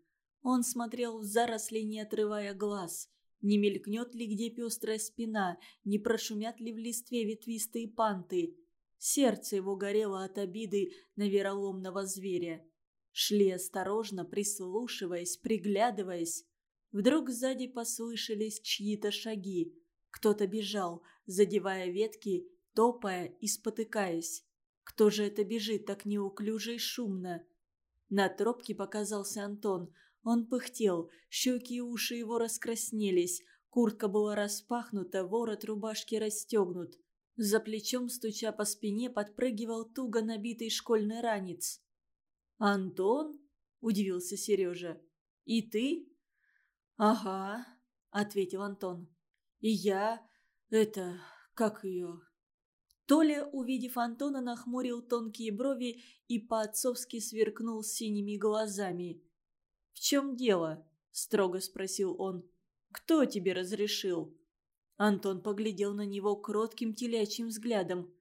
Он смотрел в заросли, не отрывая глаз. Не мелькнет ли где пестрая спина, не прошумят ли в листве ветвистые панты. Сердце его горело от обиды на вероломного зверя. Шли осторожно, прислушиваясь, приглядываясь. Вдруг сзади послышались чьи-то шаги. Кто-то бежал, задевая ветки топая и спотыкаясь. Кто же это бежит так неуклюже и шумно? На тропке показался Антон. Он пыхтел, щеки и уши его раскраснелись, куртка была распахнута, ворот рубашки расстегнут. За плечом, стуча по спине, подпрыгивал туго набитый школьный ранец. «Антон?» – удивился Сережа. «И ты?» «Ага», – ответил Антон. «И я... это... как ее...» Толя, увидев Антона, нахмурил тонкие брови и по-отцовски сверкнул синими глазами. «В чем дело?» – строго спросил он. «Кто тебе разрешил?» Антон поглядел на него кротким телячьим взглядом.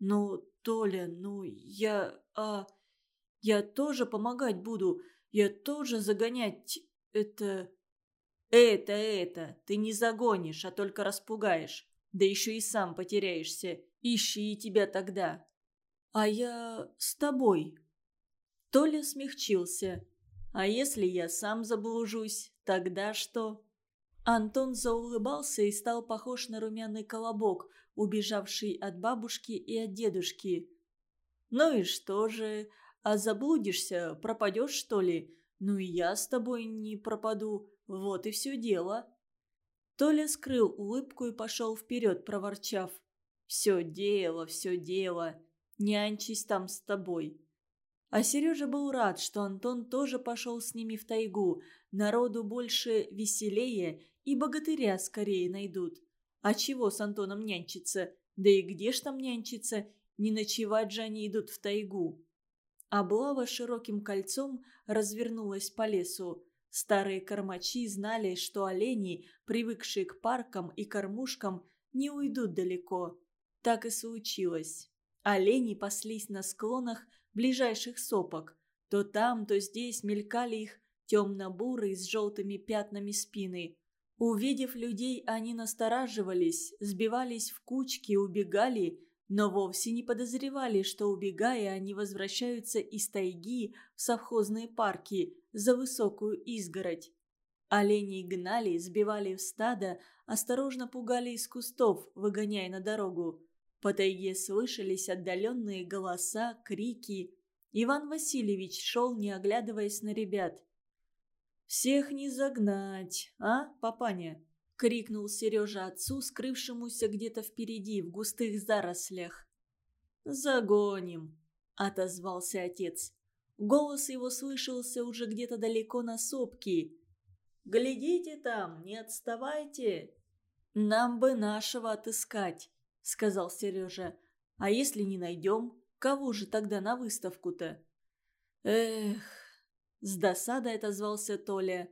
«Ну, Толя, ну, я... а... я тоже помогать буду. Я тоже загонять... это...» «Это, это, ты не загонишь, а только распугаешь. Да еще и сам потеряешься. Ищи и тебя тогда». «А я с тобой». Толя смягчился. «А если я сам заблужусь, тогда что?» Антон заулыбался и стал похож на румяный колобок, убежавший от бабушки и от дедушки. «Ну и что же? А заблудишься, пропадешь, что ли? Ну и я с тобой не пропаду. Вот и все дело». Толя скрыл улыбку и пошел вперед, проворчав. «Все дело, все дело. Нянчись там с тобой». А Сережа был рад, что Антон тоже пошел с ними в тайгу. Народу больше веселее, и богатыря скорее найдут. А чего с Антоном нянчиться? Да и где ж там нянчиться? Не ночевать же они идут в тайгу. Облава широким кольцом развернулась по лесу. Старые кормачи знали, что олени, привыкшие к паркам и кормушкам, не уйдут далеко. Так и случилось. Олени паслись на склонах ближайших сопок. То там, то здесь мелькали их темно-бурые с желтыми пятнами спины. Увидев людей, они настораживались, сбивались в кучки, убегали, но вовсе не подозревали, что, убегая, они возвращаются из тайги в совхозные парки за высокую изгородь. Оленей гнали, сбивали в стадо, осторожно пугали из кустов, выгоняя на дорогу. По тайге слышались отдаленные голоса, крики. Иван Васильевич шел, не оглядываясь на ребят. «Всех не загнать, а, папаня?» — крикнул Сережа отцу, скрывшемуся где-то впереди, в густых зарослях. «Загоним», — отозвался отец. Голос его слышался уже где-то далеко на сопке. «Глядите там, не отставайте!» «Нам бы нашего отыскать», — сказал Сережа. «А если не найдем, кого же тогда на выставку-то?» «Эх, с досадой отозвался Толя.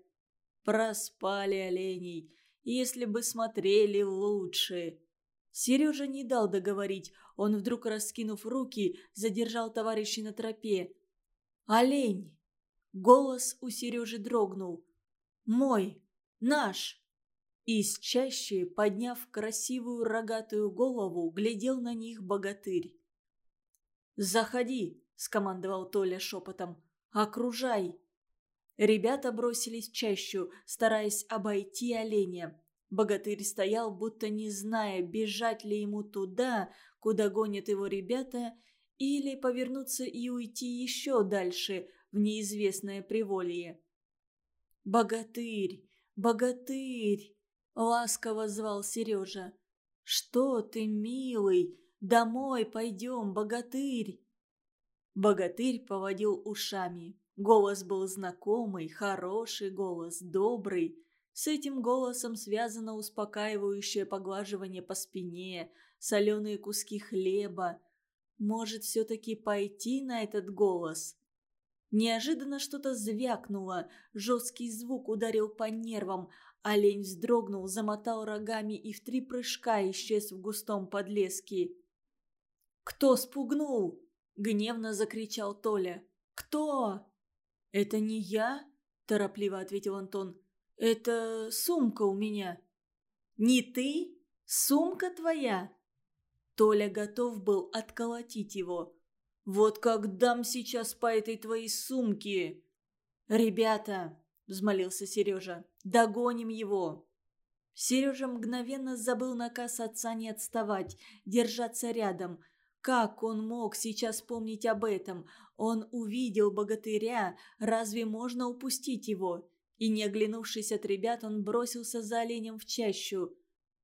Проспали оленей. Если бы смотрели лучше. Сережа не дал договорить. Он вдруг, раскинув руки, задержал товарища на тропе. «Олень!» Голос у Сережи дрогнул. «Мой! Наш!» Из чаще, подняв красивую рогатую голову, глядел на них богатырь. «Заходи!» – скомандовал Толя шепотом. «Окружай!» Ребята бросились в чащу, стараясь обойти оленя. Богатырь стоял, будто не зная, бежать ли ему туда, куда гонят его ребята, или повернуться и уйти еще дальше, в неизвестное приволье. «Богатырь! Богатырь!» — ласково звал Сережа. «Что ты, милый? Домой пойдем, богатырь!» Богатырь поводил ушами. Голос был знакомый, хороший голос, добрый. С этим голосом связано успокаивающее поглаживание по спине, соленые куски хлеба. Может, все-таки пойти на этот голос? Неожиданно что-то звякнуло, жесткий звук ударил по нервам, олень вздрогнул, замотал рогами и в три прыжка исчез в густом подлеске. «Кто спугнул?» Гневно закричал Толя. «Кто?» «Это не я?» – торопливо ответил Антон. «Это сумка у меня». «Не ты? Сумка твоя?» Толя готов был отколотить его. «Вот как дам сейчас по этой твоей сумке!» «Ребята!» – взмолился Сережа. «Догоним его!» Сережа мгновенно забыл наказ отца не отставать, держаться рядом – Как он мог сейчас помнить об этом? Он увидел богатыря, разве можно упустить его? И не оглянувшись от ребят, он бросился за оленем в чащу.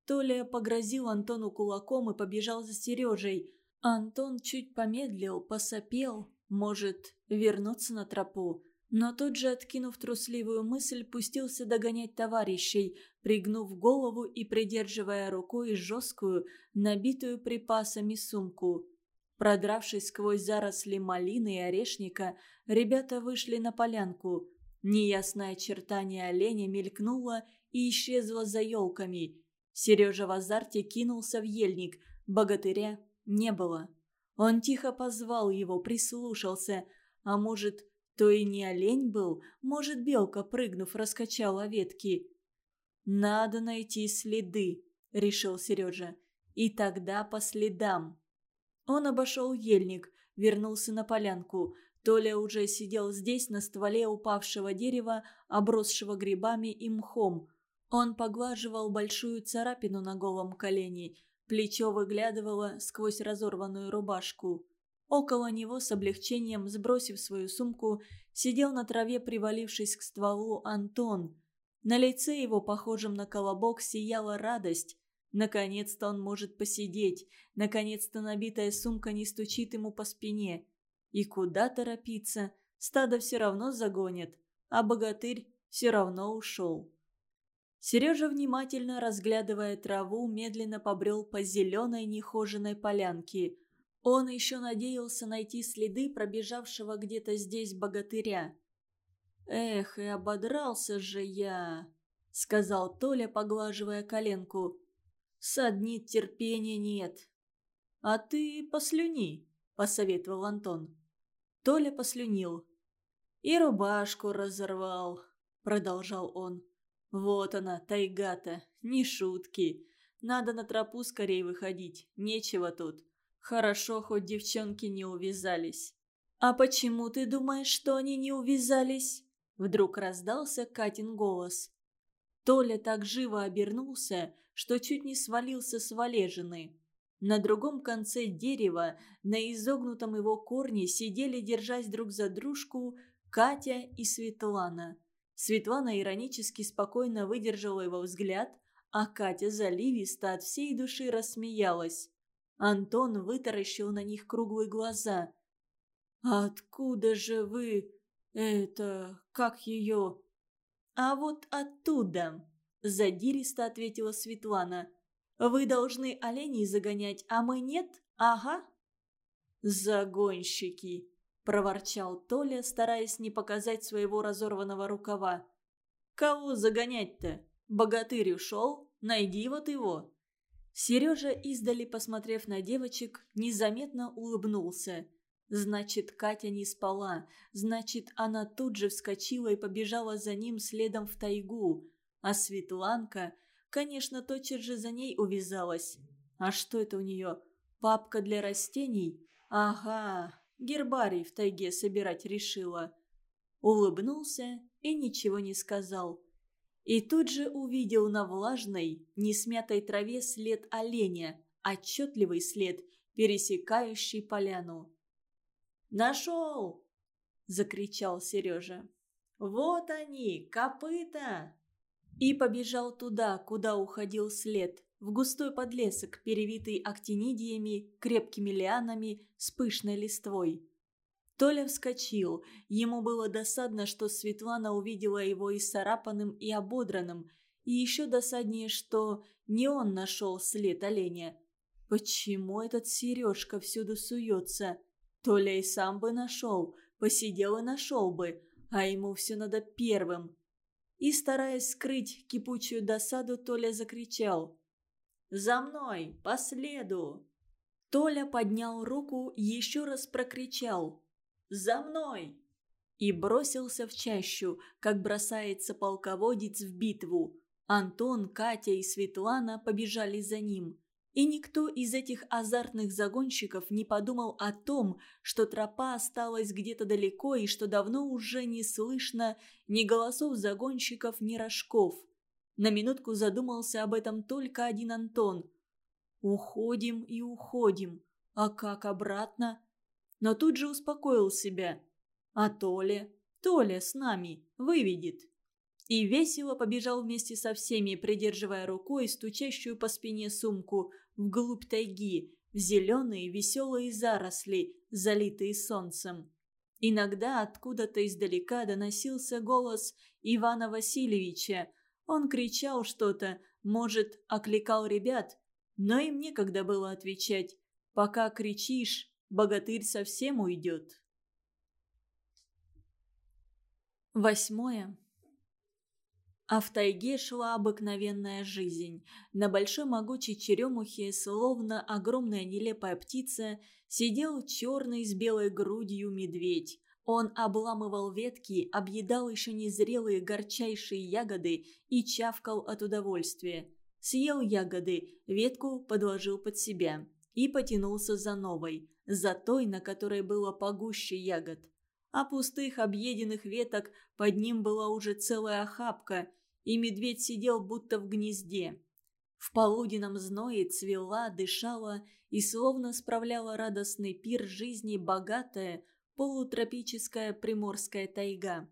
Толя погрозил Антону кулаком и побежал за Сережей. Антон чуть помедлил, посопел, может, вернуться на тропу. Но тут же, откинув трусливую мысль, пустился догонять товарищей, пригнув голову и придерживая рукой жесткую, набитую припасами сумку. Продравшись сквозь заросли малины и орешника, ребята вышли на полянку. Неясное очертание оленя мелькнуло и исчезло за елками. Сережа в азарте кинулся в ельник, богатыря не было. Он тихо позвал его, прислушался, а может, то и не олень был, может, белка, прыгнув, раскачала ветки. «Надо найти следы», — решил Сережа. «И тогда по следам». Он обошел ельник, вернулся на полянку. Толя уже сидел здесь, на стволе упавшего дерева, обросшего грибами и мхом. Он поглаживал большую царапину на голом колене. Плечо выглядывало сквозь разорванную рубашку. Около него с облегчением, сбросив свою сумку, сидел на траве, привалившись к стволу Антон. На лице его, похожем на колобок, сияла радость. Наконец-то он может посидеть. Наконец-то набитая сумка не стучит ему по спине. И куда торопиться? Стадо все равно загонит, а богатырь все равно ушел. Сережа, внимательно разглядывая траву, медленно побрел по зеленой нехоженной полянке. Он еще надеялся найти следы пробежавшего где-то здесь богатыря. «Эх, и ободрался же я!» — сказал Толя, поглаживая коленку. «Саднит терпения нет». «А ты послюни», — посоветовал Антон. Толя послюнил. «И рубашку разорвал», — продолжал он. «Вот она, тайга-то, не шутки. Надо на тропу скорее выходить, нечего тут. Хорошо, хоть девчонки не увязались». «А почему ты думаешь, что они не увязались?» Вдруг раздался Катин голос. Толя так живо обернулся, что чуть не свалился с валежины. На другом конце дерева, на изогнутом его корне, сидели, держась друг за дружку, Катя и Светлана. Светлана иронически спокойно выдержала его взгляд, а Катя заливисто от всей души рассмеялась. Антон вытаращил на них круглые глаза. «Откуда же вы... это... как ее...» «А вот оттуда», — задиристо ответила Светлана. «Вы должны оленей загонять, а мы нет? Ага». «Загонщики», проворчал Толя, стараясь не показать своего разорванного рукава. «Кого загонять-то? Богатырь ушел? Найди вот его!» Сережа, издали посмотрев на девочек, незаметно улыбнулся. Значит, Катя не спала, значит, она тут же вскочила и побежала за ним следом в тайгу. А Светланка, конечно, тотчас же за ней увязалась. А что это у нее? Папка для растений? Ага, гербарий в тайге собирать решила. Улыбнулся и ничего не сказал. И тут же увидел на влажной, несмятой траве след оленя, отчетливый след, пересекающий поляну. «Нашел!» – закричал Сережа. «Вот они, копыта!» И побежал туда, куда уходил след в густой подлесок, перевитый актинидиями, крепкими лианами с пышной листвой. Толя вскочил. Ему было досадно, что Светлана увидела его и сарапанным, и ободранным. И еще досаднее, что не он нашел след оленя. Почему этот Сережка всюду суется? Толя и сам бы нашел, посидел и нашел бы, а ему все надо первым. И, стараясь скрыть кипучую досаду, Толя закричал. «За мной! По следу!» Толя поднял руку, еще раз прокричал «За мной!» и бросился в чащу, как бросается полководец в битву. Антон, Катя и Светлана побежали за ним. И никто из этих азартных загонщиков не подумал о том, что тропа осталась где-то далеко и что давно уже не слышно ни голосов загонщиков, ни рожков. На минутку задумался об этом только один Антон. «Уходим и уходим. А как обратно? Но тут же успокоил себя. А Толя? Толя с нами. Выведет. И весело побежал вместе со всеми, придерживая рукой стучащую по спине сумку вглубь тайги, в зеленые веселые заросли, залитые солнцем. Иногда откуда-то издалека доносился голос Ивана Васильевича. Он кричал что-то, может, окликал ребят, но им некогда было отвечать. Пока кричишь, богатырь совсем уйдет. Восьмое. А в тайге шла обыкновенная жизнь. На большой могучей черемухе, словно огромная нелепая птица, сидел черный с белой грудью медведь. Он обламывал ветки, объедал еще незрелые горчайшие ягоды и чавкал от удовольствия. Съел ягоды, ветку подложил под себя и потянулся за новой, за той, на которой было погуще ягод а пустых объеденных веток под ним была уже целая охапка, и медведь сидел будто в гнезде. В полуденном зное цвела, дышала и словно справляла радостный пир жизни богатая полутропическая приморская тайга.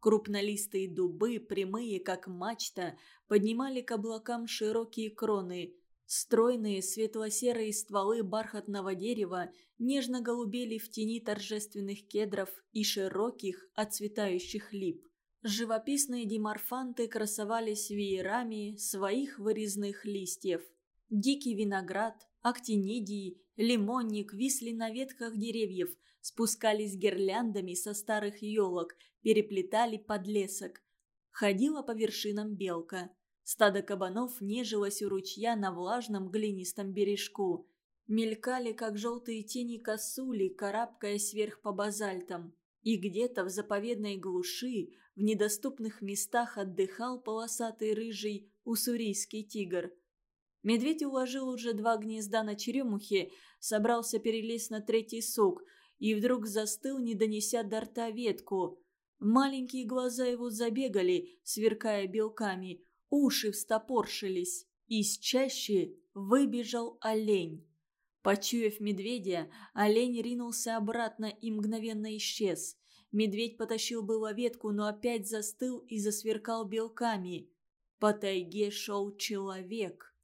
Крупнолистые дубы, прямые как мачта, поднимали к облакам широкие кроны, Стройные светло-серые стволы бархатного дерева нежно голубели в тени торжественных кедров и широких отцветающих лип. Живописные диморфанты красовались веерами своих вырезных листьев. Дикий виноград, актинидии, лимонник висли на ветках деревьев, спускались гирляндами со старых елок, переплетали подлесок. Ходила по вершинам белка – Стадо кабанов нежилось у ручья на влажном глинистом бережку. Мелькали, как желтые тени косули, карабкаясь вверх по базальтам. И где-то в заповедной глуши, в недоступных местах отдыхал полосатый рыжий уссурийский тигр. Медведь уложил уже два гнезда на черемухе, собрался перелезть на третий сук и вдруг застыл, не донеся до рта ветку. Маленькие глаза его забегали, сверкая белками – уши встопоршились. Из чащи выбежал олень. Почуяв медведя, олень ринулся обратно и мгновенно исчез. Медведь потащил было ветку, но опять застыл и засверкал белками. По тайге шел человек.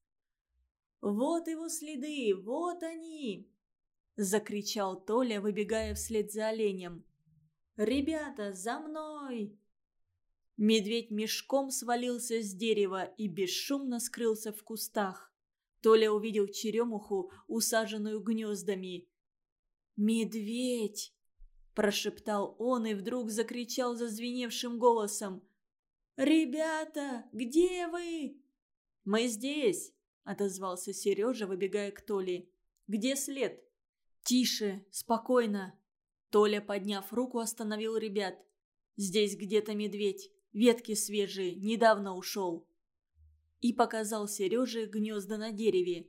«Вот его следы, вот они!» Закричал Толя, выбегая вслед за оленем. «Ребята, за мной!» Медведь мешком свалился с дерева и бесшумно скрылся в кустах. Толя увидел черемуху, усаженную гнездами. «Медведь!» – прошептал он и вдруг закричал зазвеневшим голосом. «Ребята, где вы?» «Мы здесь!» – отозвался Сережа, выбегая к Толе. «Где след?» «Тише, спокойно!» Толя, подняв руку, остановил ребят. «Здесь где-то медведь. Ветки свежие, недавно ушел». И показал Сереже гнезда на дереве.